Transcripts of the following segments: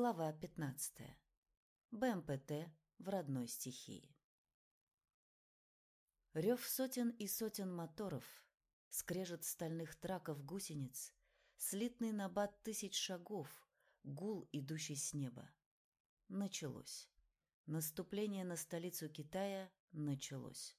Глава 15. БМПТ в родной стихии. Рев сотен и сотен моторов, скрежет стальных траков гусениц, слитный набат тысяч шагов, гул, идущий с неба. Началось. Наступление на столицу Китая началось.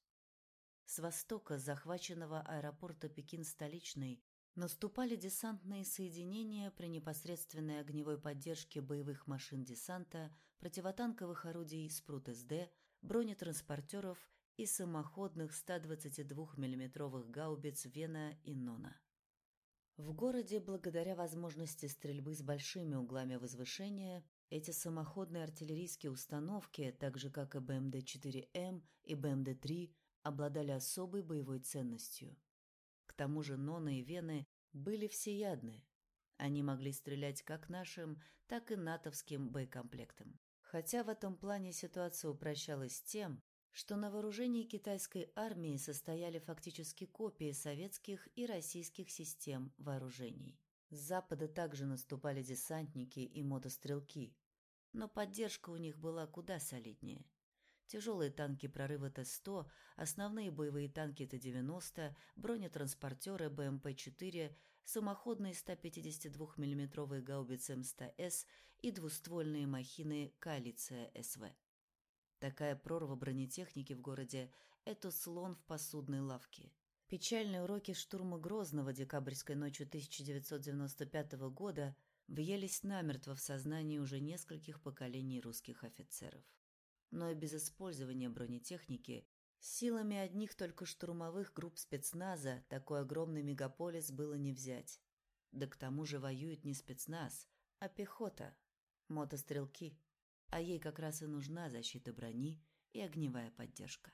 С востока захваченного аэропорта Пекин-столичный Наступали десантные соединения при непосредственной огневой поддержке боевых машин десанта, противотанковых орудий Спрут-СД, бронетранспортеров и самоходных 122 миллиметровых гаубиц Вена и Нона. В городе, благодаря возможности стрельбы с большими углами возвышения, эти самоходные артиллерийские установки, так же как и БМД-4М и БМД-3, обладали особой боевой ценностью – тому же Нона и Вены были всеядны. Они могли стрелять как нашим, так и натовским боекомплектом. Хотя в этом плане ситуация упрощалась тем, что на вооружении китайской армии состояли фактически копии советских и российских систем вооружений. С запада также наступали десантники и мотострелки, но поддержка у них была куда солиднее – Тяжелые танки прорыва Т-100, основные боевые танки Т-90, бронетранспортеры БМП-4, самоходные 152 миллиметровые гаубицы М100С и двуствольные махины «Коалиция СВ». Такая прорва бронетехники в городе – это слон в посудной лавке. Печальные уроки штурма Грозного декабрьской ночью 1995 года въелись намертво в сознании уже нескольких поколений русских офицеров но и без использования бронетехники, силами одних только штурмовых групп спецназа такой огромный мегаполис было не взять. Да к тому же воюет не спецназ, а пехота, мотострелки, а ей как раз и нужна защита брони и огневая поддержка.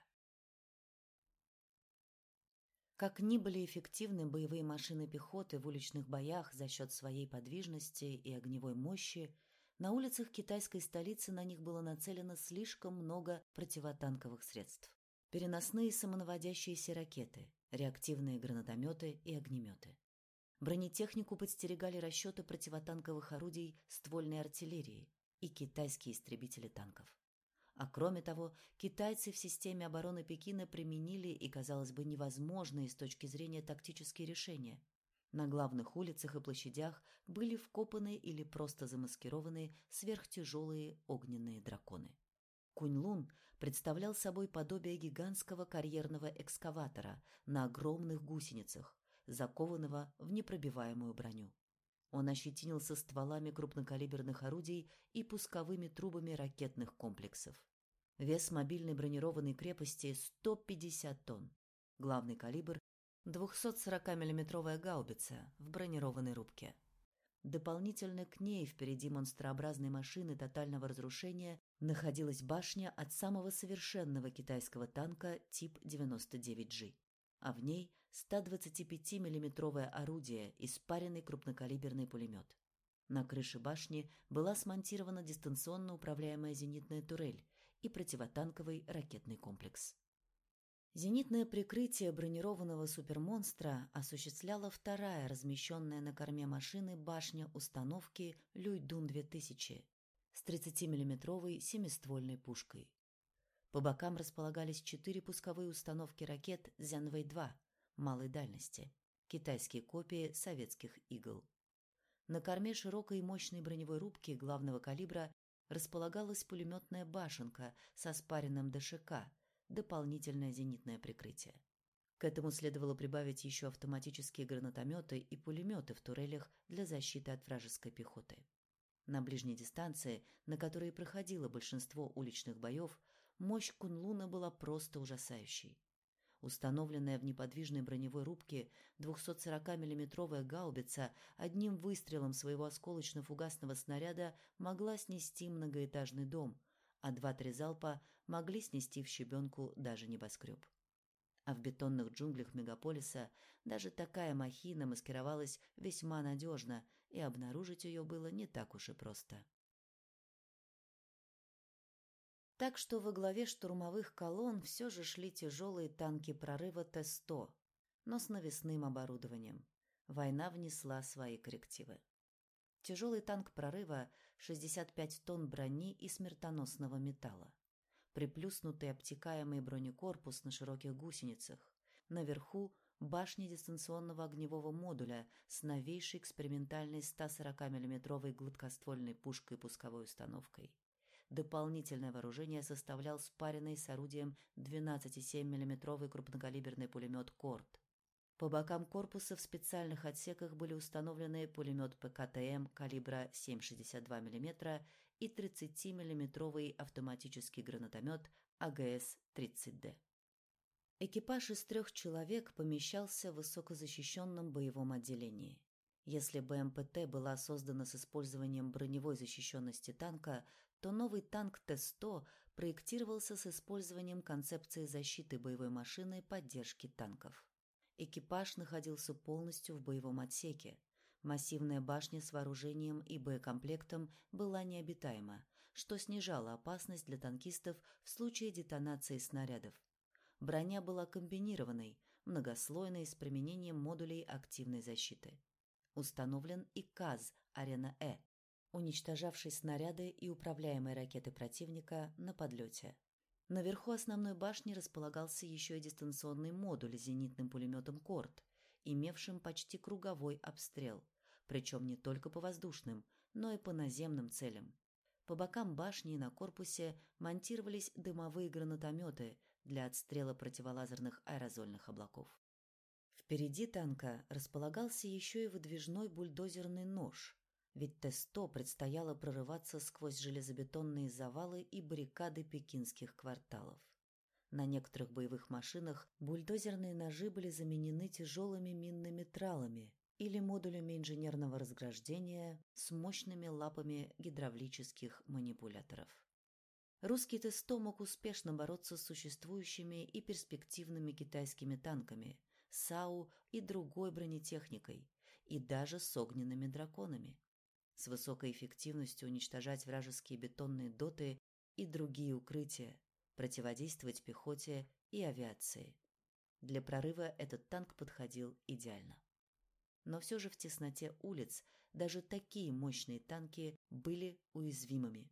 Как ни были эффективны боевые машины пехоты в уличных боях за счет своей подвижности и огневой мощи, на улицах китайской столицы на них было нацелено слишком много противотанковых средств. Переносные самонаводящиеся ракеты, реактивные гранатометы и огнеметы. Бронетехнику подстерегали расчеты противотанковых орудий ствольной артиллерии и китайские истребители танков. А кроме того, китайцы в системе обороны Пекина применили и, казалось бы, невозможные с точки зрения тактические решения – на главных улицах и площадях были вкопаны или просто замаскированы сверхтяжелые огненные драконы. Кунь-Лун представлял собой подобие гигантского карьерного экскаватора на огромных гусеницах, закованного в непробиваемую броню. Он ощетинился стволами крупнокалиберных орудий и пусковыми трубами ракетных комплексов. Вес мобильной бронированной крепости – 150 тонн. Главный калибр 240-миллиметровая гаубица в бронированной рубке. Дополнительно к ней впереди монстрообразной машины тотального разрушения находилась башня от самого совершенного китайского танка тип 99G, а в ней 125 миллиметровое орудие и спаренный крупнокалиберный пулемет. На крыше башни была смонтирована дистанционно управляемая зенитная турель и противотанковый ракетный комплекс. Зенитное прикрытие бронированного супермонстра осуществляла вторая размещенная на корме машины башня установки Люйдун-2000 с 30-миллиметровой семиствольной пушкой. По бокам располагались четыре пусковые установки ракет Зянвэй-2 малой дальности, китайские копии советских «Игл». На корме широкой и мощной броневой рубки главного калибра располагалась пулеметная башенка со спаренным ДШК – дополнительное зенитное прикрытие. К этому следовало прибавить еще автоматические гранатометы и пулеметы в турелях для защиты от вражеской пехоты. На ближней дистанции, на которой проходило большинство уличных боев, мощь Кунлуна была просто ужасающей. Установленная в неподвижной броневой рубке 240 миллиметровая гаубица одним выстрелом своего осколочно-фугасного снаряда могла снести многоэтажный дом, а два-три залпа могли снести в щебенку даже небоскреб. А в бетонных джунглях мегаполиса даже такая махина маскировалась весьма надежно, и обнаружить ее было не так уж и просто. Так что во главе штурмовых колонн все же шли тяжелые танки прорыва Т-100, но с навесным оборудованием. Война внесла свои коррективы. Тяжелый танк прорыва 65 тонн брони и смертоносного металла. Приплюснутый обтекаемый бронекорпус на широких гусеницах. Наверху башня дистанционного огневого модуля с новейшей экспериментальной 140 миллиметровой гладкоствольной пушкой пусковой установкой. Дополнительное вооружение составлял спаренный с орудием 12,7 миллиметровый крупнокалиберный пулемет «Корт». По бокам корпуса в специальных отсеках были установлены пулемет ПКТМ калибра 7,62 мм и 30 миллиметровый автоматический гранатомет АГС-30Д. Экипаж из трех человек помещался в высокозащищенном боевом отделении. Если БМПТ была создана с использованием броневой защищенности танка, то новый танк Т-100 проектировался с использованием концепции защиты боевой машины поддержки танков. Экипаж находился полностью в боевом отсеке. Массивная башня с вооружением и боекомплектом была необитаема, что снижало опасность для танкистов в случае детонации снарядов. Броня была комбинированной, многослойной с применением модулей активной защиты. Установлен и КАЗ «Арена-Э», уничтожавший снаряды и управляемые ракеты противника на подлете. Наверху основной башни располагался еще и дистанционный модуль с зенитным пулеметом «Корт», имевшим почти круговой обстрел, причем не только по воздушным, но и по наземным целям. По бокам башни и на корпусе монтировались дымовые гранатометы для отстрела противолазерных аэрозольных облаков. Впереди танка располагался еще и выдвижной бульдозерный нож, ведь Т-100 предстояло прорываться сквозь железобетонные завалы и баррикады пекинских кварталов. На некоторых боевых машинах бульдозерные ножи были заменены тяжелыми минными тралами или модулями инженерного разграждения с мощными лапами гидравлических манипуляторов. Русский Т-100 мог успешно бороться с существующими и перспективными китайскими танками, САУ и другой бронетехникой, и даже с огненными драконами. С высокой эффективностью уничтожать вражеские бетонные доты и другие укрытия, противодействовать пехоте и авиации. Для прорыва этот танк подходил идеально. Но все же в тесноте улиц даже такие мощные танки были уязвимыми.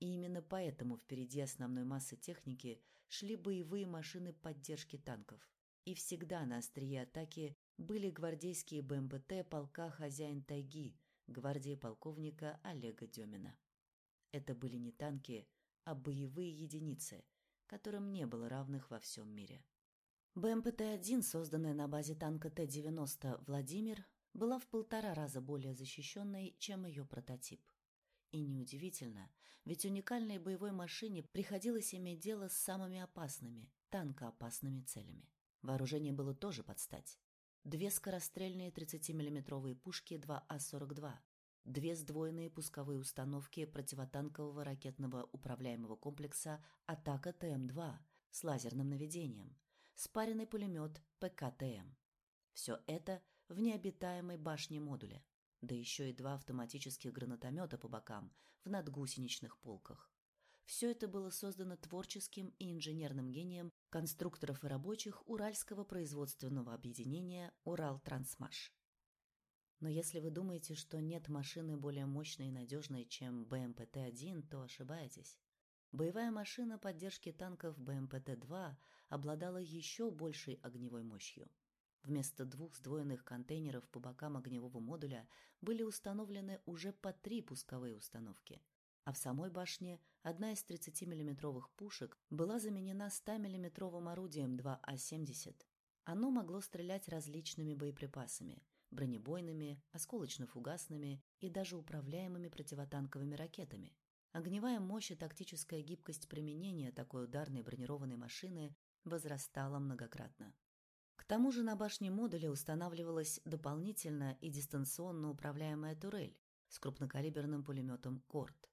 И именно поэтому впереди основной массы техники шли боевые машины поддержки танков. И всегда на острие атаки были гвардейские БМПТ полка «Хозяин тайги», гвардии полковника Олега Демина. Это были не танки, а боевые единицы, которым не было равных во всем мире. БМПТ-1, созданная на базе танка Т-90 «Владимир», была в полтора раза более защищенной, чем ее прототип. И неудивительно, ведь уникальной боевой машине приходилось иметь дело с самыми опасными, танкоопасными целями. Вооружение было тоже под стать. Две скорострельные 30-миллиметровые пушки 2А-42, две сдвоенные пусковые установки противотанкового ракетного управляемого комплекса «Атака ТМ-2» с лазерным наведением, спаренный пулемет ПКТМ. Все это в необитаемой башне модуля, да еще и два автоматических гранатомета по бокам в надгусеничных полках. Все это было создано творческим и инженерным гением конструкторов и рабочих Уральского производственного объединения «Урал-Трансмаш». Но если вы думаете, что нет машины более мощной и надежной, чем БМПТ-1, то ошибаетесь. Боевая машина поддержки танков БМПТ-2 обладала еще большей огневой мощью. Вместо двух сдвоенных контейнеров по бокам огневого модуля были установлены уже по три пусковые установки – а в самой башне одна из 30 миллиметровых пушек была заменена 100 миллиметровым орудием 2А-70. Оно могло стрелять различными боеприпасами – бронебойными, осколочно-фугасными и даже управляемыми противотанковыми ракетами. Огневая мощь и тактическая гибкость применения такой ударной бронированной машины возрастала многократно. К тому же на башне модуля устанавливалась дополнительно и дистанционно управляемая турель с крупнокалиберным пулеметом «Корт».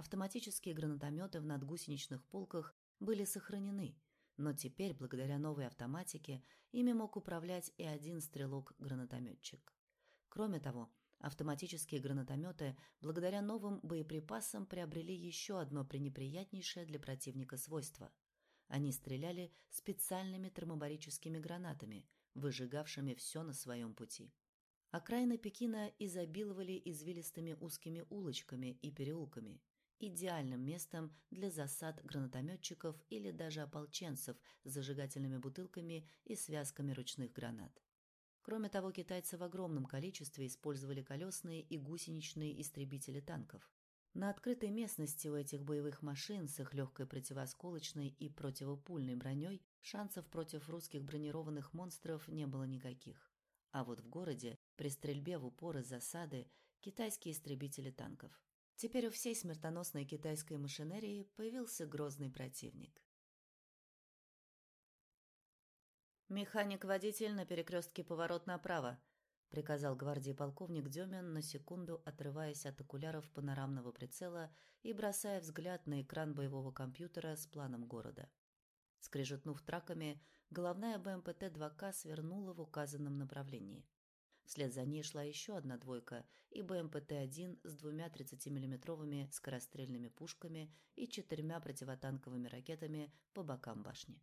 Автоматические гранатометы в надгусеничных полках были сохранены, но теперь, благодаря новой автоматике, ими мог управлять и один стрелок-гранатометчик. Кроме того, автоматические гранатометы, благодаря новым боеприпасам, приобрели еще одно пренеприятнейшее для противника свойство. Они стреляли специальными термобарическими гранатами, выжигавшими все на своем пути. Окраины Пекина изобиловали извилистыми узкими улочками и переулками, идеальным местом для засад гранатометчиков или даже ополченцев с зажигательными бутылками и связками ручных гранат. Кроме того, китайцы в огромном количестве использовали колесные и гусеничные истребители танков. На открытой местности у этих боевых машин с их легкой противосколочной и противопульной броней шансов против русских бронированных монстров не было никаких. А вот в городе, при стрельбе в упор из засады, китайские истребители танков. Теперь у всей смертоносной китайской машинерии появился грозный противник. «Механик-водитель на перекрестке поворот направо», — приказал гвардии полковник Демин, на секунду отрываясь от окуляров панорамного прицела и бросая взгляд на экран боевого компьютера с планом города. Скрежетнув траками, головная БМПТ-2К свернула в указанном направлении. Вслед за ней шла еще одна двойка и БМПТ-1 с двумя 30-миллиметровыми скорострельными пушками и четырьмя противотанковыми ракетами по бокам башни.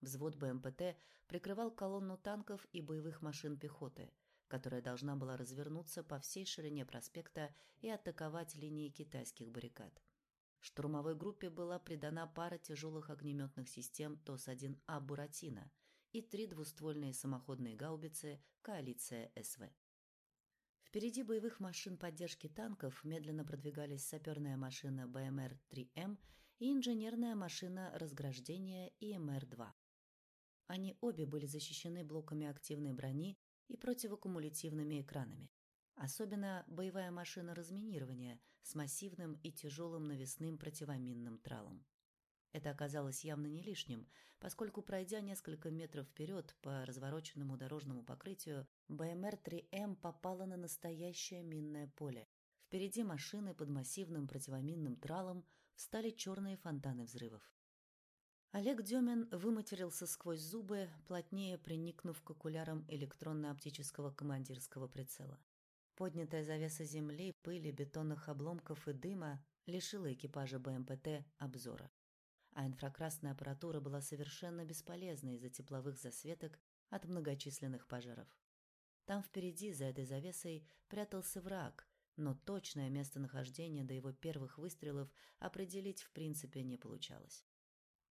Взвод БМПТ прикрывал колонну танков и боевых машин пехоты, которая должна была развернуться по всей ширине проспекта и атаковать линии китайских баррикад. Штурмовой группе была придана пара тяжелых огнеметных систем ТОС-1А «Буратино», и три двуствольные самоходные гаубицы «Коалиция СВ». Впереди боевых машин поддержки танков медленно продвигались саперная машина БМР-3М и инженерная машина разграждения ИМР-2. Они обе были защищены блоками активной брони и противокумулятивными экранами. Особенно боевая машина разминирования с массивным и тяжелым навесным противоминным тралом. Это оказалось явно не лишним, поскольку, пройдя несколько метров вперед по развороченному дорожному покрытию, БМР-3М попала на настоящее минное поле. Впереди машины под массивным противоминным тралом встали черные фонтаны взрывов. Олег Демин выматерился сквозь зубы, плотнее приникнув к окулярам электронно-оптического командирского прицела. Поднятая завеса земли, пыли, бетонных обломков и дыма лишила экипажа БМПТ обзора а инфракрасная аппаратура была совершенно бесполезна из-за тепловых засветок от многочисленных пожаров. Там впереди, за этой завесой, прятался враг, но точное местонахождение до его первых выстрелов определить в принципе не получалось.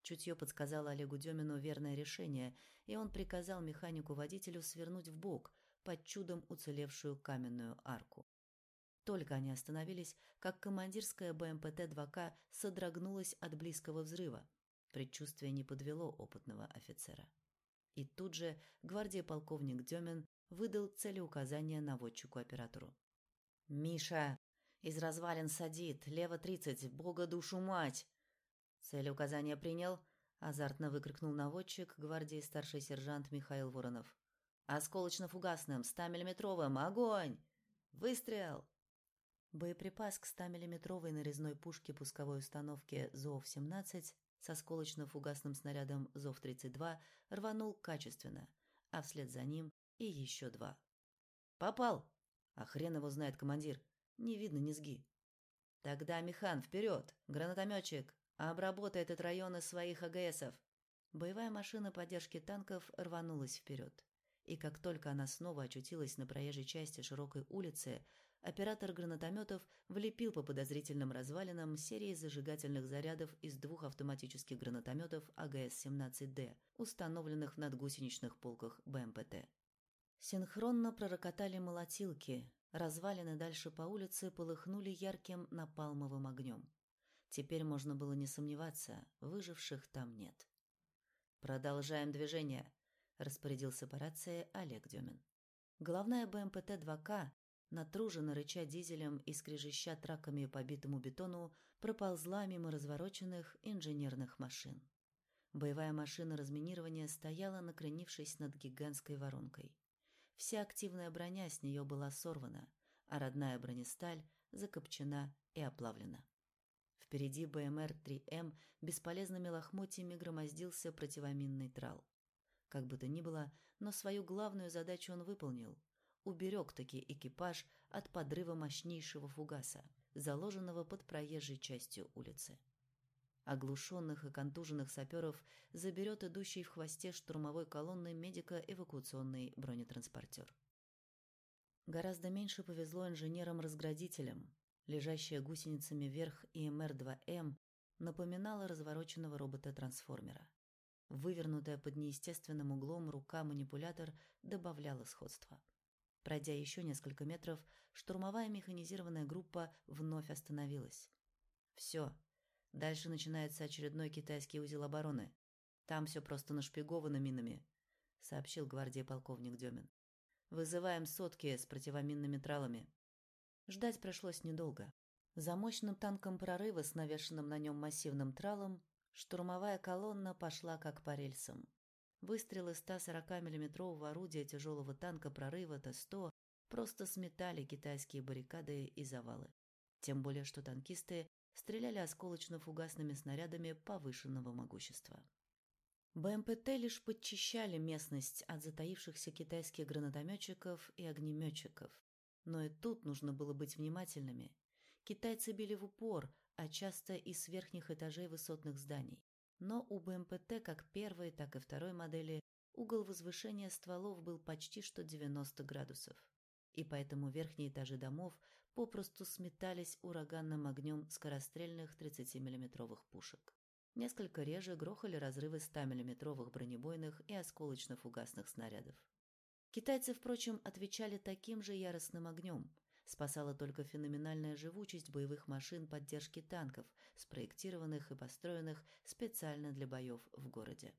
Чутье подсказало Олегу Демину верное решение, и он приказал механику-водителю свернуть в бок под чудом уцелевшую каменную арку. Только они остановились, как командирская БМПТ-2К содрогнулась от близкого взрыва. Предчувствие не подвело опытного офицера. И тут же гвардия полковник Демин выдал целеуказание наводчику-оператору. «Миша! Из развалин садит! Лево тридцать! Бога душу мать!» «Целеуказание принял?» – азартно выкрикнул наводчик гвардии старший сержант Михаил Воронов. «Осколочно-фугасным, 100-миллиметровым! Огонь! Выстрел!» Боеприпас к 100-миллиметровой нарезной пушке пусковой установки ЗОВ-17 с осколочно-фугасным снарядом ЗОВ-32 рванул качественно, а вслед за ним и еще два. «Попал!» «А хрен его знает, командир! Не видно низги!» «Тогда, Механ, вперед! Гранатометчик! Обработай этот район из своих АГСов!» Боевая машина поддержки танков рванулась вперед. И как только она снова очутилась на проезжей части широкой улицы, оператор гранатометов влепил по подозрительным развалинам серии зажигательных зарядов из двух автоматических гранатометов АГС-17Д, установленных над гусеничных полках БМПТ. Синхронно пророкотали молотилки, развалины дальше по улице полыхнули ярким напалмовым огнем. Теперь можно было не сомневаться, выживших там нет. «Продолжаем движение», – распорядился по рации Олег Демин. Главная БМПТ-2К натруженно рыча дизелем и скрежеща траками по битому бетону, проползла мимо развороченных инженерных машин. Боевая машина разминирования стояла, накренившись над гигантской воронкой. Вся активная броня с нее была сорвана, а родная бронесталь закопчена и оплавлена. Впереди БМР-3М бесполезными лохмотьями громоздился противоминный трал. Как бы то ни было, но свою главную задачу он выполнил уберег таки экипаж от подрыва мощнейшего фугаса, заложенного под проезжей частью улицы. Оглушенных и контуженных саперов заберет идущий в хвосте штурмовой колонны медико-эвакуационный бронетранспортер. Гораздо меньше повезло инженерам-разградителям. Лежащая гусеницами вверх ИМР-2М напоминала развороченного робота-трансформера. Вывернутая под неестественным углом рука-манипулятор добавляла сходства. Пройдя еще несколько метров, штурмовая механизированная группа вновь остановилась. «Все. Дальше начинается очередной китайский узел обороны. Там все просто нашпиговано минами», — сообщил гвардии полковник Демин. «Вызываем сотки с противоминными тралами». Ждать пришлось недолго. За мощным танком прорыва с навешенным на нем массивным тралом штурмовая колонна пошла как по рельсам. Выстрелы 140 миллиметрового орудия тяжелого танка прорыва Т-100 просто сметали китайские баррикады и завалы. Тем более, что танкисты стреляли осколочно-фугасными снарядами повышенного могущества. БМПТ лишь подчищали местность от затаившихся китайских гранатометчиков и огнеметчиков. Но и тут нужно было быть внимательными. Китайцы били в упор, а часто и с верхних этажей высотных зданий. Но у БМПТ как первой, так и второй модели угол возвышения стволов был почти что 90 градусов. И поэтому верхние этажи домов попросту сметались ураганным огнем скорострельных 30 миллиметровых пушек. Несколько реже грохали разрывы 100 миллиметровых бронебойных и осколочно-фугасных снарядов. Китайцы, впрочем, отвечали таким же яростным огнем. Спасала только феноменальная живучесть боевых машин поддержки танков, спроектированных и построенных специально для боев в городе.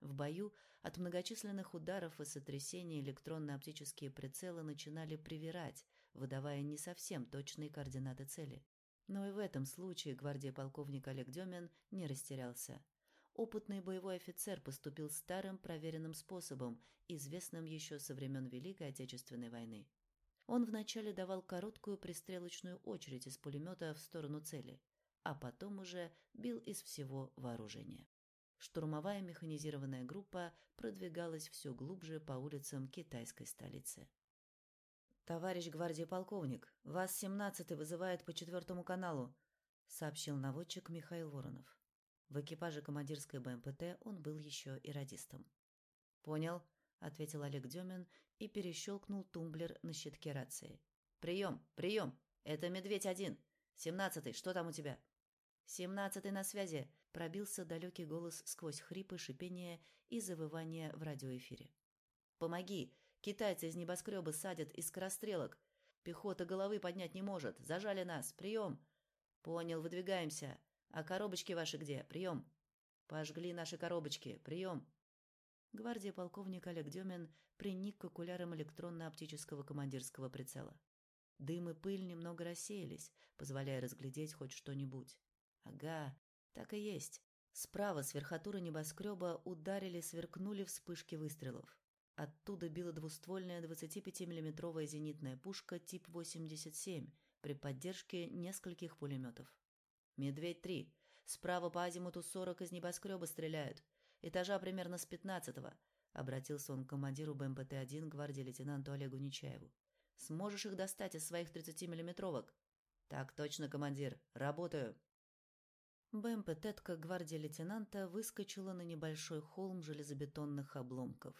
В бою от многочисленных ударов и сотрясений электронно-оптические прицелы начинали привирать, выдавая не совсем точные координаты цели. Но и в этом случае гвардия полковник Олег Демин не растерялся. Опытный боевой офицер поступил старым проверенным способом, известным еще со времен Великой Отечественной войны. Он вначале давал короткую пристрелочную очередь из пулемета в сторону цели, а потом уже бил из всего вооружения. Штурмовая механизированная группа продвигалась все глубже по улицам китайской столицы. «Товарищ гвардии полковник, вас 17-й вызывает по четвертому каналу», сообщил наводчик Михаил Воронов. В экипаже командирской БМПТ он был еще и радистом. «Понял», — ответил Олег Демин и перещелкнул тумблер на щитке рации. «Прием! Прием! Это Медведь-1! Семнадцатый, что там у тебя?» «Семнадцатый на связи!» — пробился далекий голос сквозь хрипы, шипение и завывание в радиоэфире. «Помоги! Китайцы из небоскреба садят из скорострелок. Пехота головы поднять не может. Зажали нас. Прием!» «Понял, выдвигаемся. А коробочки ваши где? Прием!» «Пожгли наши коробочки. Прием!» Гвардия полковник Олег Демин приник к окулярам электронно-оптического командирского прицела. Дым и пыль немного рассеялись, позволяя разглядеть хоть что-нибудь. Ага, так и есть. Справа с верхотуры небоскреба ударили, сверкнули вспышки выстрелов. Оттуда била двуствольная 25 миллиметровая зенитная пушка тип 87 при поддержке нескольких пулеметов. «Медведь-3. Справа по азимуту 40 из небоскреба стреляют. Этажа примерно с 15-го», — обратился он к командиру БМПТ-1 гвардии лейтенанту Олегу Нечаеву. «Сможешь их достать из своих 30-миллиметровок?» «Так точно, командир. Работаю». БМП-тетка гвардии лейтенанта выскочила на небольшой холм железобетонных обломков.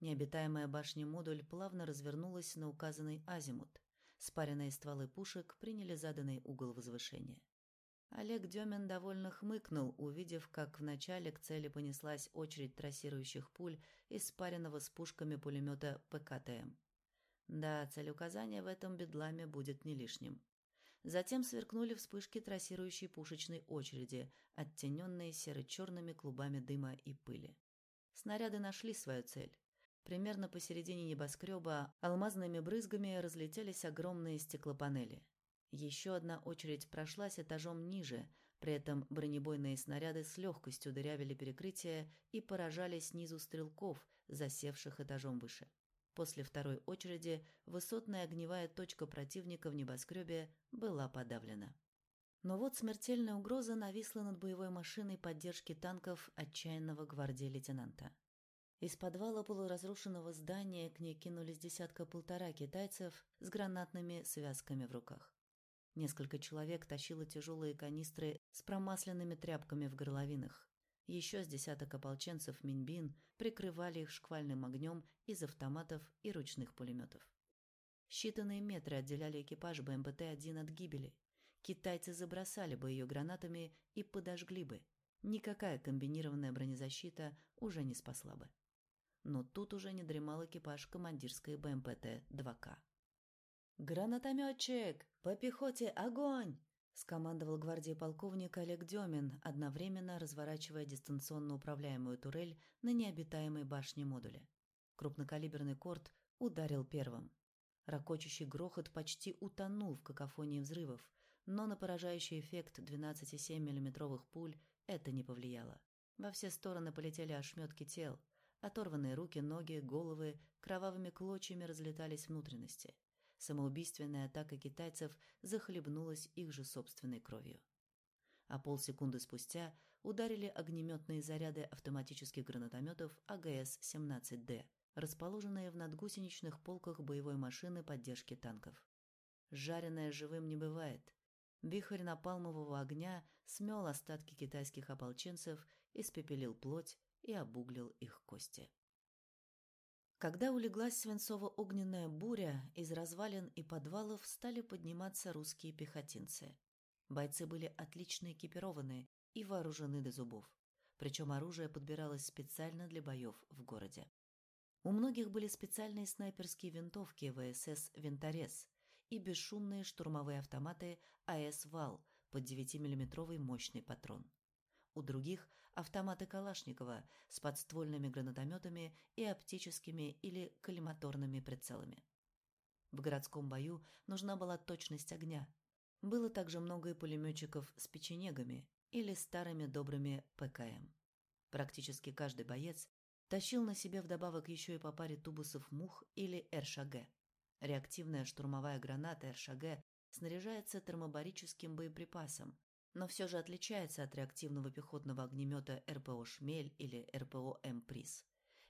Необитаемая башня-модуль плавно развернулась на указанный азимут. Спаренные стволы пушек приняли заданный угол возвышения. Олег Демин довольно хмыкнул, увидев, как вначале к цели понеслась очередь трассирующих пуль из спаренного с пушками пулемета ПКТМ. Да, цель указания в этом бедламе будет не лишним. Затем сверкнули вспышки трассирующей пушечной очереди, оттененные серо-черными клубами дыма и пыли. Снаряды нашли свою цель. Примерно посередине небоскреба алмазными брызгами разлетелись огромные стеклопанели. Еще одна очередь прошлась этажом ниже, при этом бронебойные снаряды с легкостью дырявили перекрытие и поражали снизу стрелков, засевших этажом выше. После второй очереди высотная огневая точка противника в небоскребе была подавлена. Но вот смертельная угроза нависла над боевой машиной поддержки танков отчаянного гвардии лейтенанта. Из подвала полуразрушенного здания к ней кинулись десятка-полтора китайцев с гранатными связками в руках. Несколько человек тащило тяжелые канистры с промасленными тряпками в горловинах. Еще с десяток ополченцев Минбин прикрывали их шквальным огнем из автоматов и ручных пулеметов. Считанные метры отделяли экипаж БМПТ-1 от гибели. Китайцы забросали бы ее гранатами и подожгли бы. Никакая комбинированная бронезащита уже не спасла бы. Но тут уже не дремал экипаж командирской БМПТ-2К. «Гранатометчик! По пехоте огонь!» — скомандовал гвардии полковник Олег Демин, одновременно разворачивая дистанционно управляемую турель на необитаемой башне модуля. Крупнокалиберный корт ударил первым. Рокочущий грохот почти утонул в какофонии взрывов, но на поражающий эффект 12,7 миллиметровых пуль это не повлияло. Во все стороны полетели ошметки тел. Оторванные руки, ноги, головы кровавыми клочьями разлетались внутренности. Самоубийственная атака китайцев захлебнулась их же собственной кровью. А полсекунды спустя ударили огнеметные заряды автоматических гранатометов АГС-17Д, расположенные в надгусеничных полках боевой машины поддержки танков. Жареное живым не бывает. Вихрь напалмового огня смел остатки китайских ополченцев, испепелил плоть и обуглил их кости. Когда улеглась свинцово-огненная буря, из развалин и подвалов стали подниматься русские пехотинцы. Бойцы были отлично экипированы и вооружены до зубов. Причем оружие подбиралось специально для боев в городе. У многих были специальные снайперские винтовки ВСС «Винторез» и бесшумные штурмовые автоматы АС «Вал» под 9-миллиметровый мощный патрон. У других – автоматы Калашникова с подствольными гранатометами и оптическими или коллиматорными прицелами. В городском бою нужна была точность огня. Было также много и пулеметчиков с печенегами или старыми добрыми ПКМ. Практически каждый боец Тащил на себе вдобавок еще и по паре тубусов мух или РШГ. Реактивная штурмовая граната РШГ снаряжается термобарическим боеприпасом, но все же отличается от реактивного пехотного огнемета РПО «Шмель» или РПО «М-Приз».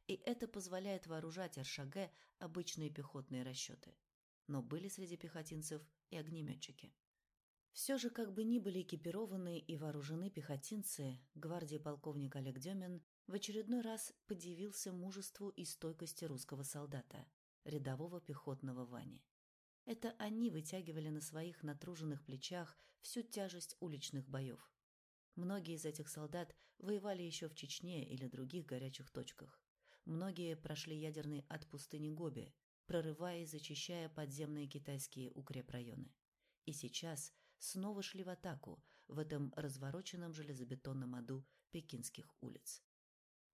И это позволяет вооружать РШГ обычные пехотные расчеты. Но были среди пехотинцев и огнеметчики. Все же, как бы ни были экипированы и вооружены пехотинцы, гвардии полковник Олег Демин в очередной раз подивился мужеству и стойкости русского солдата, рядового пехотного Вани. Это они вытягивали на своих натруженных плечах всю тяжесть уличных боев. Многие из этих солдат воевали еще в Чечне или других горячих точках. Многие прошли ядерный ад пустыни Гоби, прорывая и зачищая подземные китайские укрепрайоны. И сейчас снова шли в атаку в этом развороченном железобетонном аду пекинских улиц.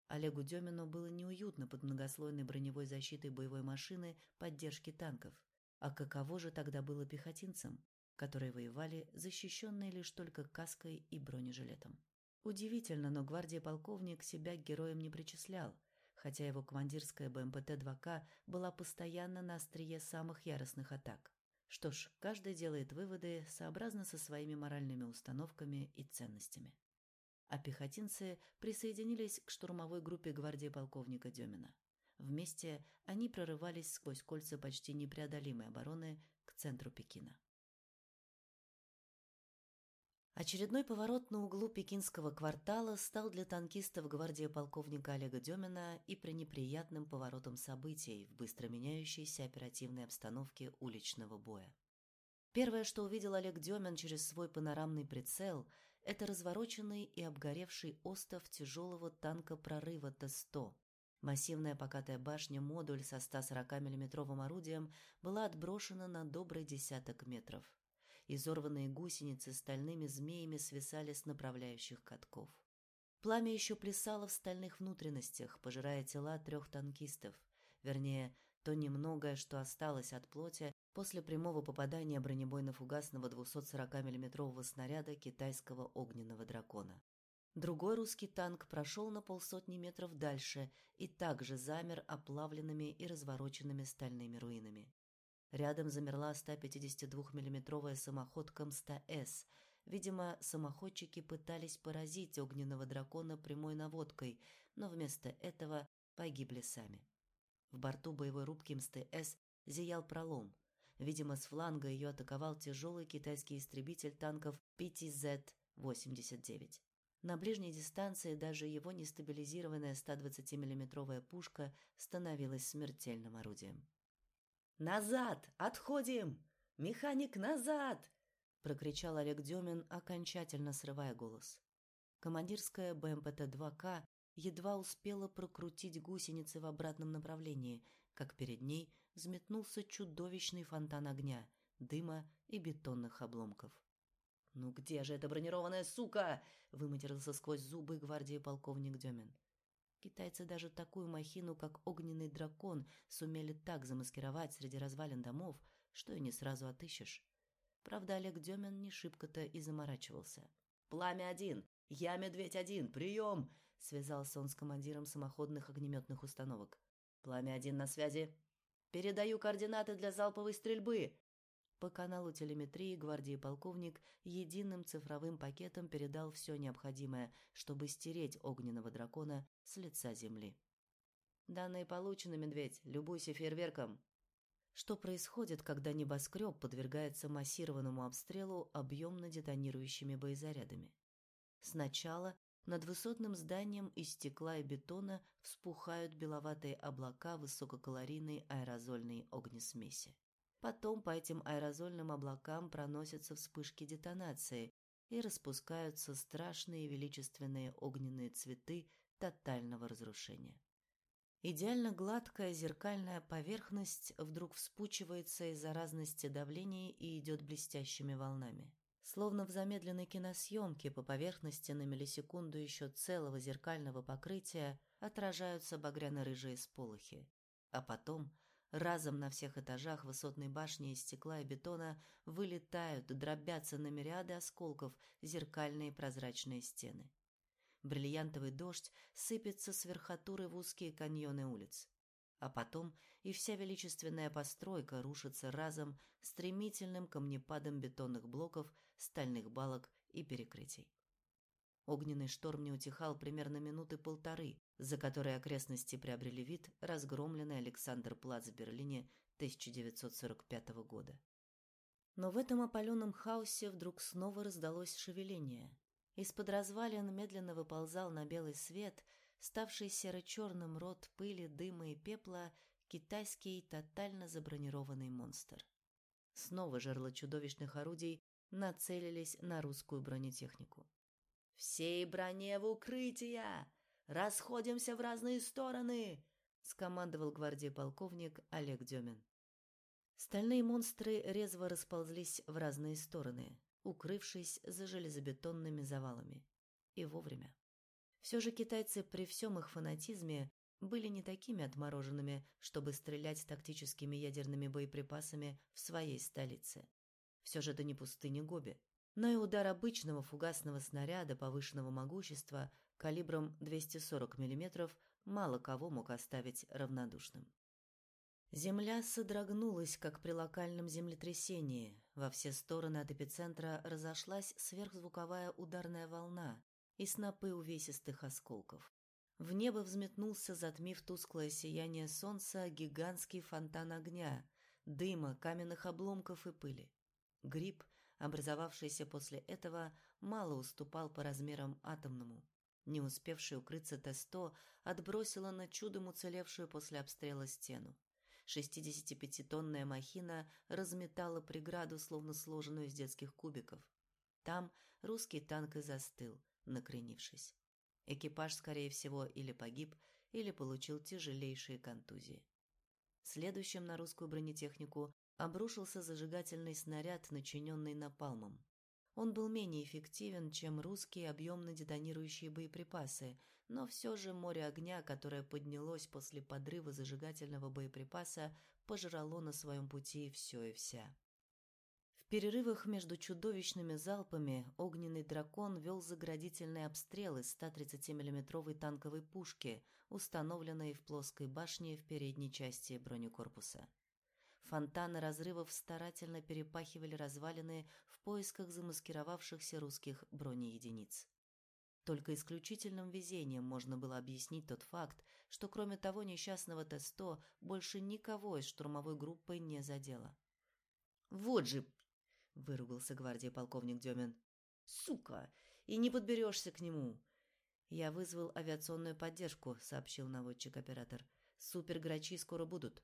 Олегу Демину было неуютно под многослойной броневой защитой боевой машины поддержки танков. А каково же тогда было пехотинцам, которые воевали, защищенные лишь только каской и бронежилетом? Удивительно, но гвардия полковник себя героем не причислял, хотя его командирская БМПТ-2К была постоянно на острие самых яростных атак. Что ж, каждый делает выводы сообразно со своими моральными установками и ценностями а пехотинцы присоединились к штурмовой группе гвардии полковника Демина. Вместе они прорывались сквозь кольца почти непреодолимой обороны к центру Пекина. Очередной поворот на углу пекинского квартала стал для танкистов гвардии полковника Олега Демина и пренеприятным поворотом событий в быстро меняющейся оперативной обстановке уличного боя. Первое, что увидел Олег Демин через свой панорамный прицел – это развороченный и обгоревший остов тяжелого танка прорыва Т-100. Массивная покатая башня-модуль со 140 миллиметровым орудием была отброшена на добрый десяток метров. Изорванные гусеницы стальными змеями свисали с направляющих катков. Пламя еще плясало в стальных внутренностях, пожирая тела трех танкистов. Вернее, то немногое, что осталось от плоти, после прямого попадания бронебойно-фугасного 240 миллиметрового снаряда китайского огненного дракона. Другой русский танк прошел на полсотни метров дальше и также замер оплавленными и развороченными стальными руинами. Рядом замерла 152 миллиметровая самоходка МСТ-С. Видимо, самоходчики пытались поразить огненного дракона прямой наводкой, но вместо этого погибли сами. В борту боевой рубки МСТ-С зиял пролом. Видимо, с фланга ее атаковал тяжелый китайский истребитель танков PTZ-89. На ближней дистанции даже его нестабилизированная 120 миллиметровая пушка становилась смертельным орудием. «Назад! Отходим! Механик, назад!» — прокричал Олег Демин, окончательно срывая голос. Командирская БМПТ-2К едва успела прокрутить гусеницы в обратном направлении, как перед ней взметнулся чудовищный фонтан огня, дыма и бетонных обломков. «Ну где же эта бронированная сука?» — выматерился сквозь зубы гвардии полковник Демин. Китайцы даже такую махину, как огненный дракон, сумели так замаскировать среди развалин домов, что и не сразу отыщешь. Правда, Олег Демин не шибко-то и заморачивался. «Пламя один! Я медведь один! Прием!» — связался он с командиром самоходных огнеметных установок. «Пламя один на связи! Передаю координаты для залповой стрельбы!» По каналу телеметрии гвардии полковник единым цифровым пакетом передал все необходимое, чтобы стереть огненного дракона с лица земли. «Данные получены, медведь. Любуйся фейерверком». Что происходит, когда небоскреб подвергается массированному обстрелу объемно детонирующими боезарядами? Сначала над высотным зданием из стекла и бетона вспухают беловатые облака высококалорийной аэрозольной огнесмеси. Потом по этим аэрозольным облакам проносятся вспышки детонации и распускаются страшные величественные огненные цветы тотального разрушения. Идеально гладкая зеркальная поверхность вдруг вспучивается из-за разности давлений и идет блестящими волнами. Словно в замедленной киносъемке по поверхности на миллисекунду еще целого зеркального покрытия отражаются багряно-рыжие сполохи. А потом Разом на всех этажах высотной башни из стекла и бетона вылетают, дробятся на мириады осколков зеркальные прозрачные стены. Бриллиантовый дождь сыпется с верхотуры в узкие каньоны улиц. А потом и вся величественная постройка рушится разом стремительным камнепадом бетонных блоков, стальных балок и перекрытий. Огненный шторм не утихал примерно минуты полторы, за которые окрестности приобрели вид разгромленный Александр Плац в Берлине 1945 года. Но в этом опаленном хаосе вдруг снова раздалось шевеление. Из-под развалин медленно выползал на белый свет, ставший серо-черным рот пыли, дыма и пепла, китайский тотально забронированный монстр. Снова жерла чудовищных орудий нацелились на русскую бронетехнику. «Всей броне в укрытия! Расходимся в разные стороны!» — скомандовал гвардии полковник Олег Демин. Стальные монстры резво расползлись в разные стороны, укрывшись за железобетонными завалами. И вовремя. Все же китайцы при всем их фанатизме были не такими отмороженными, чтобы стрелять тактическими ядерными боеприпасами в своей столице. Все же это не пустыня Гоби но и удар обычного фугасного снаряда повышенного могущества калибром 240 мм мало кого мог оставить равнодушным. Земля содрогнулась, как при локальном землетрясении. Во все стороны от эпицентра разошлась сверхзвуковая ударная волна и снопы увесистых осколков. В небо взметнулся, затмив тусклое сияние солнца, гигантский фонтан огня, дыма, каменных обломков и пыли. Гриб — образовавшийся после этого, мало уступал по размерам атомному. Не успевший укрыться Т-100 отбросила на чудом уцелевшую после обстрела стену. 65-тонная махина разметала преграду, словно сложенную из детских кубиков. Там русский танк и застыл, накренившись. Экипаж, скорее всего, или погиб, или получил тяжелейшие контузии. Следующим на русскую бронетехнику обрушился зажигательный снаряд, начиненный напалмом. Он был менее эффективен, чем русские объемно детонирующие боеприпасы, но все же море огня, которое поднялось после подрыва зажигательного боеприпаса, пожрало на своем пути все и вся. В перерывах между чудовищными залпами огненный дракон вел заградительный обстрел из 130 миллиметровой танковой пушки, установленной в плоской башне в передней части бронекорпуса. Фонтаны разрывов старательно перепахивали развалины в поисках замаскировавшихся русских бронеединиц. Только исключительным везением можно было объяснить тот факт, что кроме того несчастного Т-100 больше никого из штурмовой группы не задело. «Вот же!» — выругался гвардии полковник Демин. «Сука! И не подберешься к нему!» «Я вызвал авиационную поддержку», — сообщил наводчик-оператор. «Суперграчи скоро будут».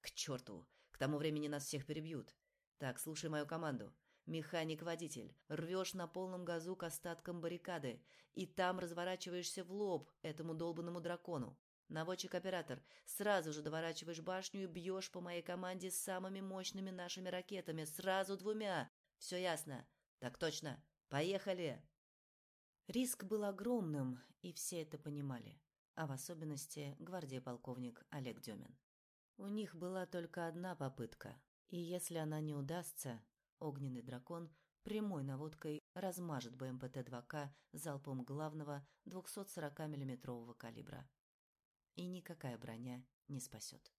«К черту! К тому времени нас всех перебьют. Так, слушай мою команду. Механик-водитель, рвешь на полном газу к остаткам баррикады, и там разворачиваешься в лоб этому долбанному дракону. Наводчик-оператор, сразу же доворачиваешь башню и бьешь по моей команде самыми мощными нашими ракетами, сразу двумя. Все ясно? Так точно. Поехали! Риск был огромным, и все это понимали, а в особенности гвардия полковник Олег Демин. У них была только одна попытка, и если она не удастся, огненный дракон прямой наводкой размажет БМПТ-2К залпом главного 240 миллиметрового калибра и никакая броня не спасет.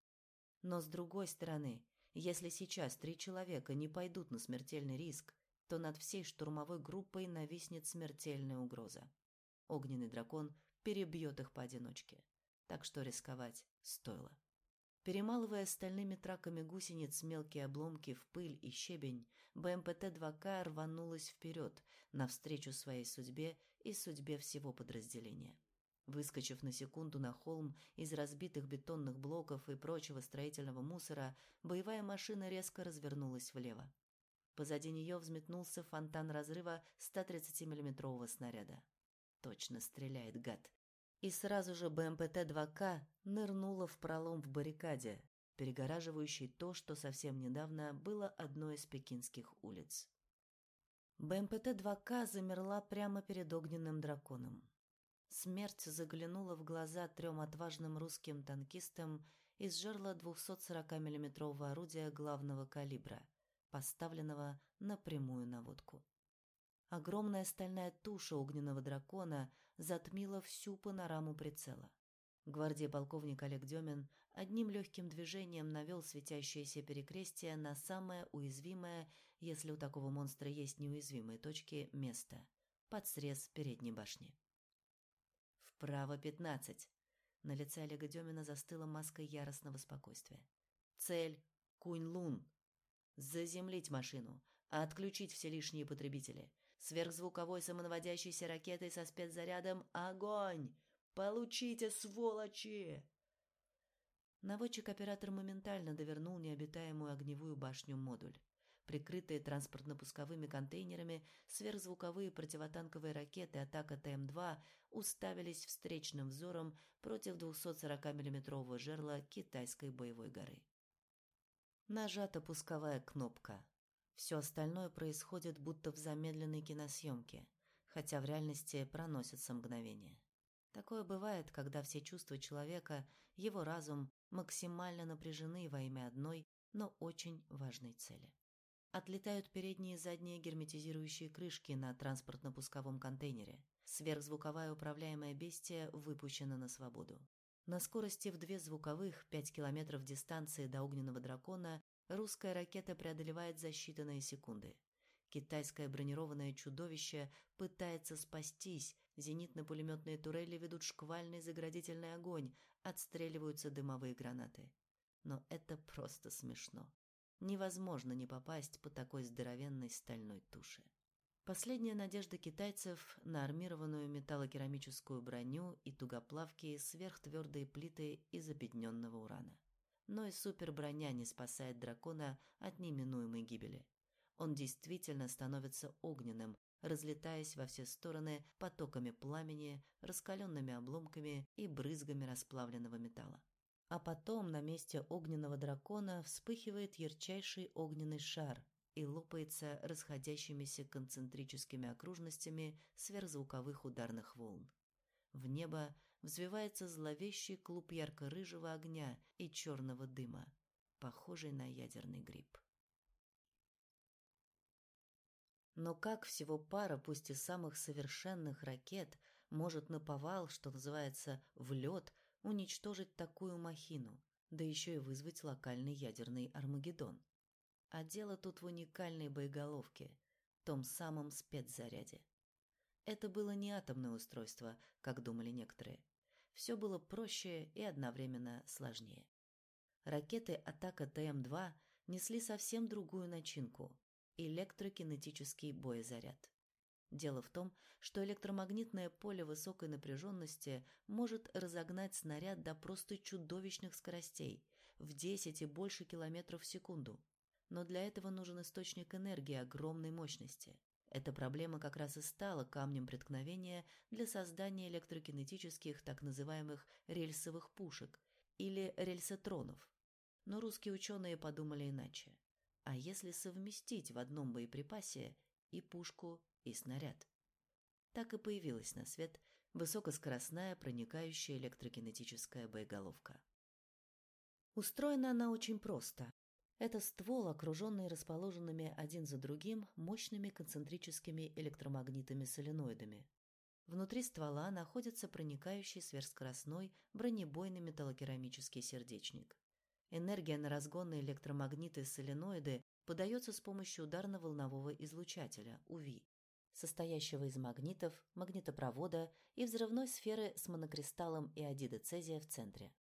Но с другой стороны, если сейчас три человека не пойдут на смертельный риск, то над всей штурмовой группой нависнет смертельная угроза. Огненный дракон перебьет их поодиночке. Так что рисковать стоило. Перемалывая стальными траками гусениц мелкие обломки в пыль и щебень, БМПТ-2К рванулась вперед, навстречу своей судьбе и судьбе всего подразделения. Выскочив на секунду на холм из разбитых бетонных блоков и прочего строительного мусора, боевая машина резко развернулась влево. Позади нее взметнулся фонтан разрыва 130 миллиметрового снаряда. Точно стреляет гад. И сразу же БМПТ-2К нырнула в пролом в баррикаде, перегораживающий то, что совсем недавно было одной из пекинских улиц. БМПТ-2К замерла прямо перед огненным драконом. Смерть заглянула в глаза трем отважным русским танкистам из жерла 240 миллиметрового орудия главного калибра, поставленного на прямую наводку. Огромная стальная туша огненного дракона затмила всю панораму прицела. Гвардия полковник Олег Демин одним легким движением навел светящееся перекрестие на самое уязвимое, если у такого монстра есть неуязвимые точки, место – под срез передней башни. «Право пятнадцать». На лице Олега Демина застыла маска яростного спокойствия. «Цель — Кунь-Лун. Заземлить машину, отключить все лишние потребители. Сверхзвуковой самонаводящейся ракетой со спецзарядом «Огонь! Получите, сволочи!» Наводчик-оператор моментально довернул необитаемую огневую башню-модуль прикрытые транспортно-пусковыми контейнерами, сверхзвуковые противотанковые ракеты «Атака ТМ-2» уставились встречным взором против 240 миллиметрового жерла китайской боевой горы. Нажата пусковая кнопка. Все остальное происходит будто в замедленной киносъемке, хотя в реальности проносится мгновение. Такое бывает, когда все чувства человека, его разум максимально напряжены во имя одной, но очень важной цели. Отлетают передние и задние герметизирующие крышки на транспортно-пусковом контейнере. Сверхзвуковая управляемая бестия выпущена на свободу. На скорости в две звуковых 5 километров дистанции до огненного дракона русская ракета преодолевает за считанные секунды. Китайское бронированное чудовище пытается спастись, зенитно-пулеметные турели ведут шквальный заградительный огонь, отстреливаются дымовые гранаты. Но это просто смешно. Невозможно не попасть по такой здоровенной стальной туше. Последняя надежда китайцев на армированную металлокерамическую броню и тугоплавкие сверхтвердые плиты из обедненного урана. Но и суперброня не спасает дракона от неминуемой гибели. Он действительно становится огненным, разлетаясь во все стороны потоками пламени, раскаленными обломками и брызгами расплавленного металла. А потом на месте огненного дракона вспыхивает ярчайший огненный шар и лопается расходящимися концентрическими окружностями сверхзвуковых ударных волн. В небо взвивается зловещий клуб ярко-рыжего огня и черного дыма, похожий на ядерный гриб. Но как всего пара, пусть и самых совершенных ракет, может наповал, что называется, в лед – уничтожить такую махину, да еще и вызвать локальный ядерный Армагеддон. А дело тут в уникальной боеголовке, том самом спецзаряде. Это было не атомное устройство, как думали некоторые. Все было проще и одновременно сложнее. Ракеты «Атака ТМ-2» несли совсем другую начинку – электрокинетический боезаряд. Дело в том, что электромагнитное поле высокой напряженности может разогнать снаряд до просто чудовищных скоростей, в 10 и больше километров в секунду. Но для этого нужен источник энергии огромной мощности. Эта проблема как раз и стала камнем преткновения для создания электрокинетических так называемых рельсовых пушек или рельсотронов. Но русские ученые подумали иначе. А если совместить в одном боеприпасе и пушку, и снаряд? Так и появилась на свет высокоскоростная проникающая электрокинетическая боеголовка. Устроена она очень просто. Это ствол, окруженный расположенными один за другим мощными концентрическими электромагнитами-соленоидами. Внутри ствола находится проникающий сверхскоростной бронебойный металлокерамический сердечник. Энергия на разгонные электромагниты-соленоиды подается с помощью ударно-волнового излучателя, УВИ, состоящего из магнитов, магнитопровода и взрывной сферы с монокристаллом иодида цезия в центре.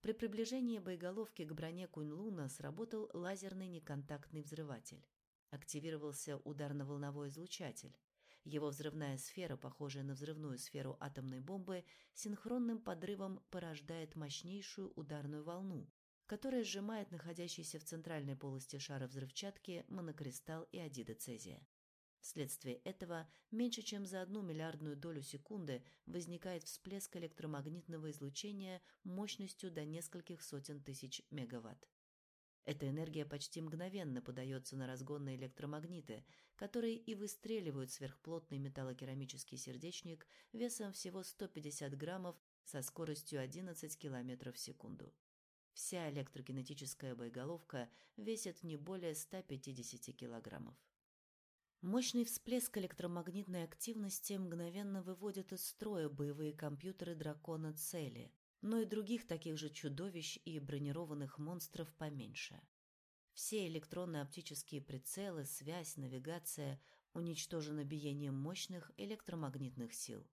При приближении боеголовки к броне Кунь-Луна сработал лазерный неконтактный взрыватель. Активировался ударно-волновой излучатель. Его взрывная сфера, похожая на взрывную сферу атомной бомбы, синхронным подрывом порождает мощнейшую ударную волну, которая сжимает находящийся в центральной полости шара взрывчатки монокристалл иодида цезия. Вследствие этого меньше чем за одну миллиардную долю секунды возникает всплеск электромагнитного излучения мощностью до нескольких сотен тысяч мегаватт. Эта энергия почти мгновенно подается на разгонные электромагниты, которые и выстреливают сверхплотный металлокерамический сердечник весом всего 150 граммов со скоростью 11 км в секунду. Вся электрокинетическая боеголовка весит не более 150 килограммов. Мощный всплеск электромагнитной активности мгновенно выводит из строя боевые компьютеры дракона цели, но и других таких же чудовищ и бронированных монстров поменьше. Все электронно-оптические прицелы, связь, навигация уничтожены биением мощных электромагнитных сил.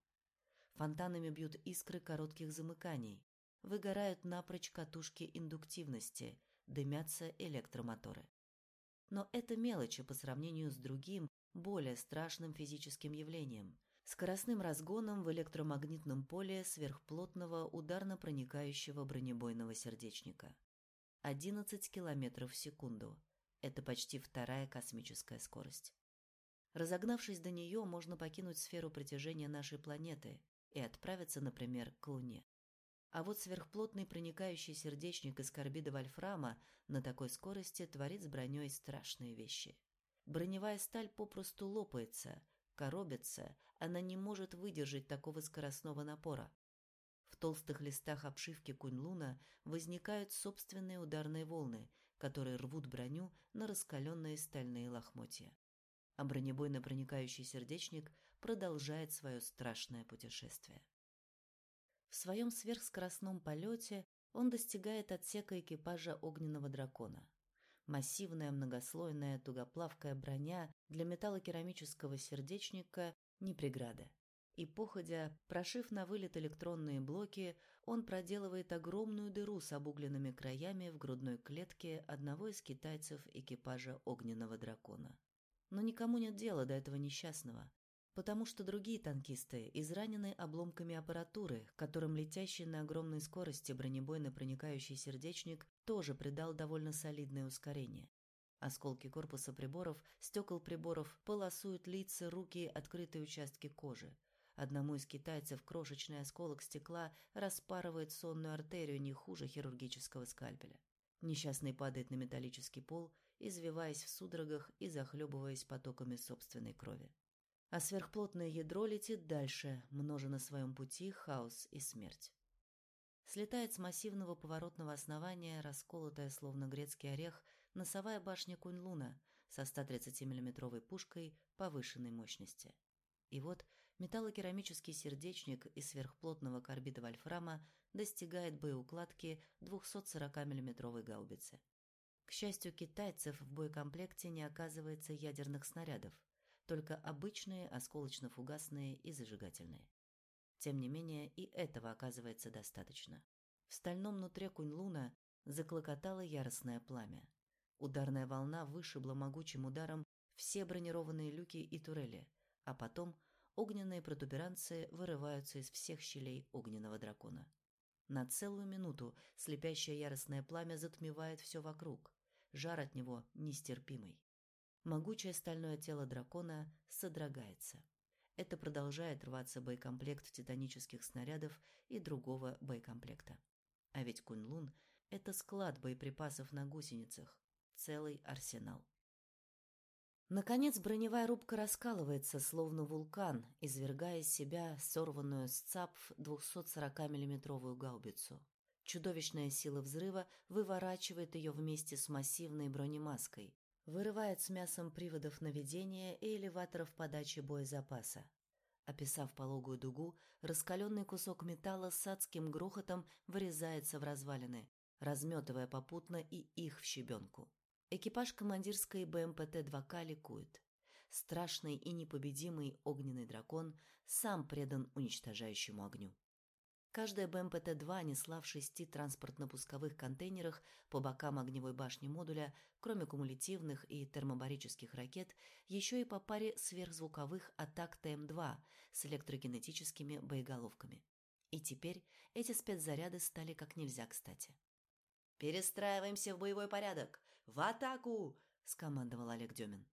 Фонтанами бьют искры коротких замыканий, выгорают напрочь катушки индуктивности, дымятся электромоторы. Но это мелочи по сравнению с другим, более страшным физическим явлением – скоростным разгоном в электромагнитном поле сверхплотного ударно-проникающего бронебойного сердечника. 11 км в секунду – это почти вторая космическая скорость. Разогнавшись до нее, можно покинуть сферу притяжения нашей планеты и отправиться, например, к Луне. А вот сверхплотный проникающий сердечник из карбида вольфрама на такой скорости творит с броней страшные вещи. Броневая сталь попросту лопается, коробится, она не может выдержать такого скоростного напора. В толстых листах обшивки кунь-луна возникают собственные ударные волны, которые рвут броню на раскаленные стальные лохмотья. А бронебойно проникающий сердечник продолжает свое страшное путешествие. В своем сверхскоростном полете он достигает отсека экипажа огненного дракона. Массивная многослойная тугоплавкая броня для металлокерамического сердечника не преграда. И походя, прошив на вылет электронные блоки, он проделывает огромную дыру с обугленными краями в грудной клетке одного из китайцев экипажа огненного дракона. Но никому нет дела до этого несчастного потому что другие танкисты изранены обломками аппаратуры, которым летящий на огромной скорости бронебойно проникающий сердечник тоже придал довольно солидное ускорение. Осколки корпуса приборов, стекол приборов полосуют лица, руки, открытые участки кожи. Одному из китайцев крошечный осколок стекла распарывает сонную артерию не хуже хирургического скальпеля. Несчастный падает на металлический пол, извиваясь в судорогах и захлебываясь потоками собственной крови а сверхплотное ядро летит дальше, множа на своем пути хаос и смерть. Слетает с массивного поворотного основания, расколотая, словно грецкий орех, носовая башня Кунь-Луна со 130 миллиметровой пушкой повышенной мощности. И вот металлокерамический сердечник из сверхплотного карбида вольфрама достигает боеукладки 240 миллиметровой гаубицы. К счастью китайцев, в боекомплекте не оказывается ядерных снарядов – только обычные осколочно-фугасные и зажигательные. Тем не менее, и этого оказывается достаточно. В стальном нутре Кунь-Луна заклокотало яростное пламя. Ударная волна вышибла могучим ударом все бронированные люки и турели, а потом огненные протуберанцы вырываются из всех щелей огненного дракона. На целую минуту слепящее яростное пламя затмевает все вокруг. Жар от него нестерпимый. Могучее стальное тело дракона содрогается. Это продолжает рваться боекомплект титанических снарядов и другого боекомплекта. А ведь Кунлун – это склад боеприпасов на гусеницах, целый арсенал. Наконец броневая рубка раскалывается, словно вулкан, извергая из себя сорванную с ЦАПФ 240 миллиметровую гаубицу. Чудовищная сила взрыва выворачивает ее вместе с массивной бронемаской, вырывает с мясом приводов наведения и элеваторов подачи боезапаса. Описав пологую дугу, раскаленный кусок металла с адским грохотом врезается в развалины, разметывая попутно и их в щебенку. Экипаж командирской БМПТ-2К ликует. Страшный и непобедимый огненный дракон сам предан уничтожающему огню. Каждая БМПТ-2 несла в шести транспортно-пусковых контейнерах по бокам огневой башни модуля, кроме кумулятивных и термобарических ракет, еще и по паре сверхзвуковых атак ТМ-2 с электрогенетическими боеголовками. И теперь эти спецзаряды стали как нельзя кстати. «Перестраиваемся в боевой порядок! В атаку!» – скомандовал Олег Демин.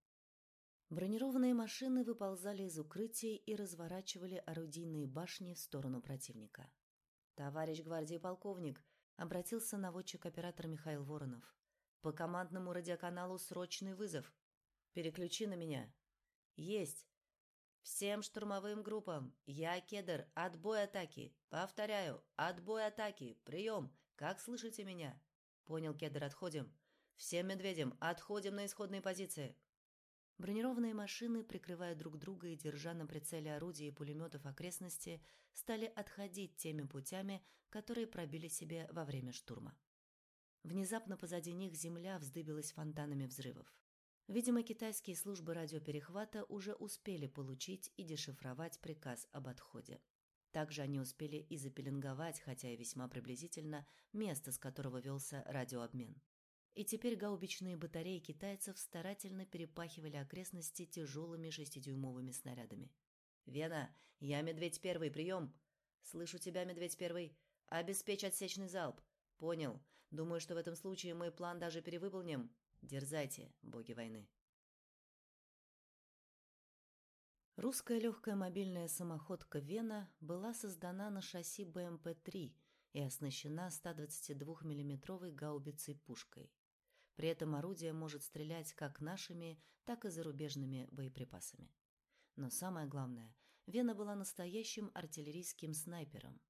Бронированные машины выползали из укрытий и разворачивали орудийные башни в сторону противника. «Товарищ гвардии полковник», — обратился наводчик-оператор Михаил Воронов. «По командному радиоканалу срочный вызов. Переключи на меня». «Есть». «Всем штурмовым группам. Я Кедр. Отбой атаки. Повторяю. Отбой атаки. Прием. Как слышите меня?» «Понял, Кедр. Отходим. Всем медведям. Отходим на исходные позиции». Бронированные машины, прикрывая друг друга и держа на прицеле орудий и пулеметов окрестности, стали отходить теми путями, которые пробили себе во время штурма. Внезапно позади них земля вздыбилась фонтанами взрывов. Видимо, китайские службы радиоперехвата уже успели получить и дешифровать приказ об отходе. Также они успели и запеленговать, хотя и весьма приблизительно, место, с которого велся радиообмен. И теперь гаубичные батареи китайцев старательно перепахивали окрестности тяжелыми шестидюймовыми снарядами. «Вена, я Медведь Первый, прием!» «Слышу тебя, Медведь Первый. Обеспечь отсечный залп». «Понял. Думаю, что в этом случае мой план даже перевыполним. Дерзайте, боги войны». Русская легкая мобильная самоходка «Вена» была создана на шасси БМП-3 и оснащена 122 миллиметровой гаубицей-пушкой. При этом орудие может стрелять как нашими, так и зарубежными боеприпасами. Но самое главное, Вена была настоящим артиллерийским снайпером.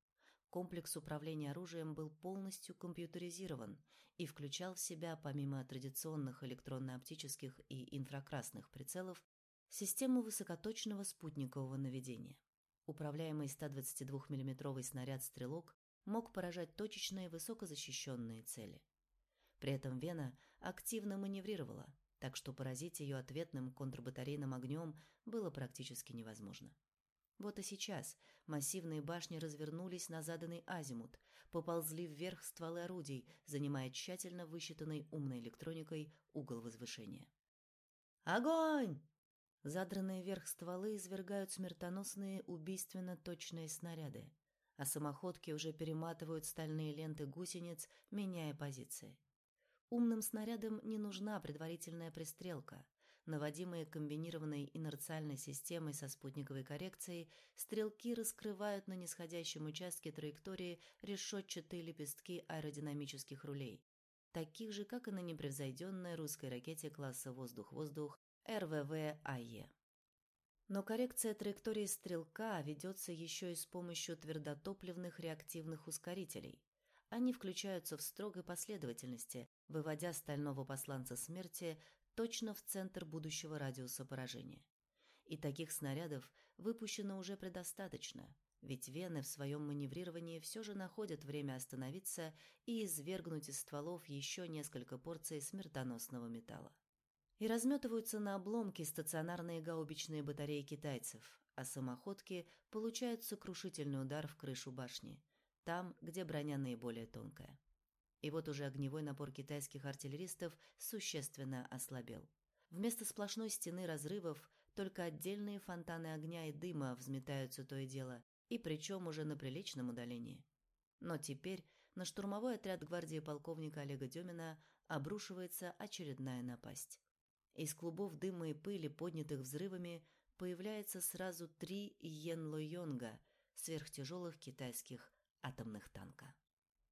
Комплекс управления оружием был полностью компьютеризирован и включал в себя, помимо традиционных электронно-оптических и инфракрасных прицелов, систему высокоточного спутникового наведения. Управляемый 122 миллиметровый снаряд «Стрелок» мог поражать точечные высокозащищенные цели. При этом Вена активно маневрировала, так что поразить ее ответным контрбатарейным огнем было практически невозможно. Вот и сейчас массивные башни развернулись на заданный азимут, поползли вверх стволы орудий, занимая тщательно высчитанной умной электроникой угол возвышения. «Огонь!» Задранные вверх стволы извергают смертоносные убийственно точные снаряды, а самоходки уже перематывают стальные ленты гусениц, меняя позиции. Умным снарядам не нужна предварительная пристрелка. Наводимые комбинированной инерциальной системой со спутниковой коррекцией, стрелки раскрывают на нисходящем участке траектории решетчатые лепестки аэродинамических рулей, таких же, как и на непревзойденной русской ракете класса «Воздух-воздух» РВВ АЕ. Но коррекция траектории стрелка ведется еще и с помощью твердотопливных реактивных ускорителей, они включаются в строгой последовательности, выводя стального посланца смерти точно в центр будущего радиуса поражения. И таких снарядов выпущено уже предостаточно, ведь вены в своем маневрировании все же находят время остановиться и извергнуть из стволов еще несколько порций смертоносного металла. И разметываются на обломки стационарные гаубичные батареи китайцев, а самоходки получают сокрушительный удар в крышу башни – там, где броня наиболее тонкая. И вот уже огневой напор китайских артиллеристов существенно ослабел. Вместо сплошной стены разрывов только отдельные фонтаны огня и дыма взметаются то и дело, и причем уже на приличном удалении. Но теперь на штурмовой отряд гвардии полковника Олега Демина обрушивается очередная напасть. Из клубов дыма и пыли, поднятых взрывами, появляется сразу три Йенло Йонга, сверхтяжелых китайских атомных танка.